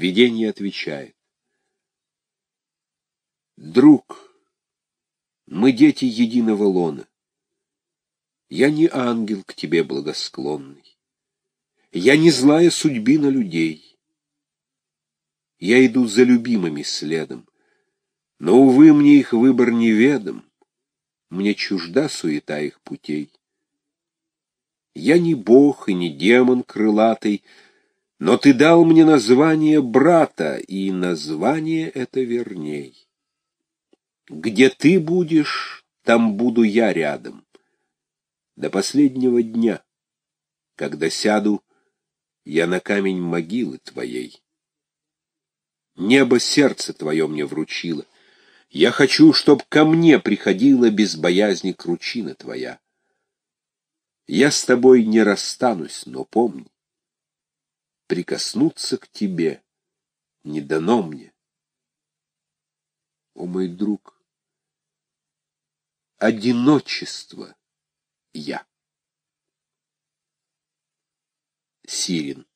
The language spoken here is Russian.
Видение отвечает. Друг, мы дети единого лона. Я не ангел к тебе благосклонный. Я не злая судьбина людей. Я иду за любимыми следом, но, увы, мне их выбор неведом, мне чужда суета их путей. Я не бог и не демон крылатый, но ты дал мне название брата, и название это верней. Где ты будешь, там буду я рядом. До последнего дня, когда сяду я на камень могилы твоей. Небо сердце твое мне вручило. Я хочу, чтоб ко мне приходила без боязни кручина твоя. Я с тобой не расстанусь, но помни, прикоснуться к тебе не дано мне. О, мой друг, одиночество я. Сирин